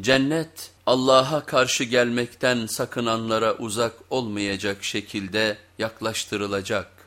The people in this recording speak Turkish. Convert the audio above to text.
Cennet Allah'a karşı gelmekten sakınanlara uzak olmayacak şekilde yaklaştırılacak.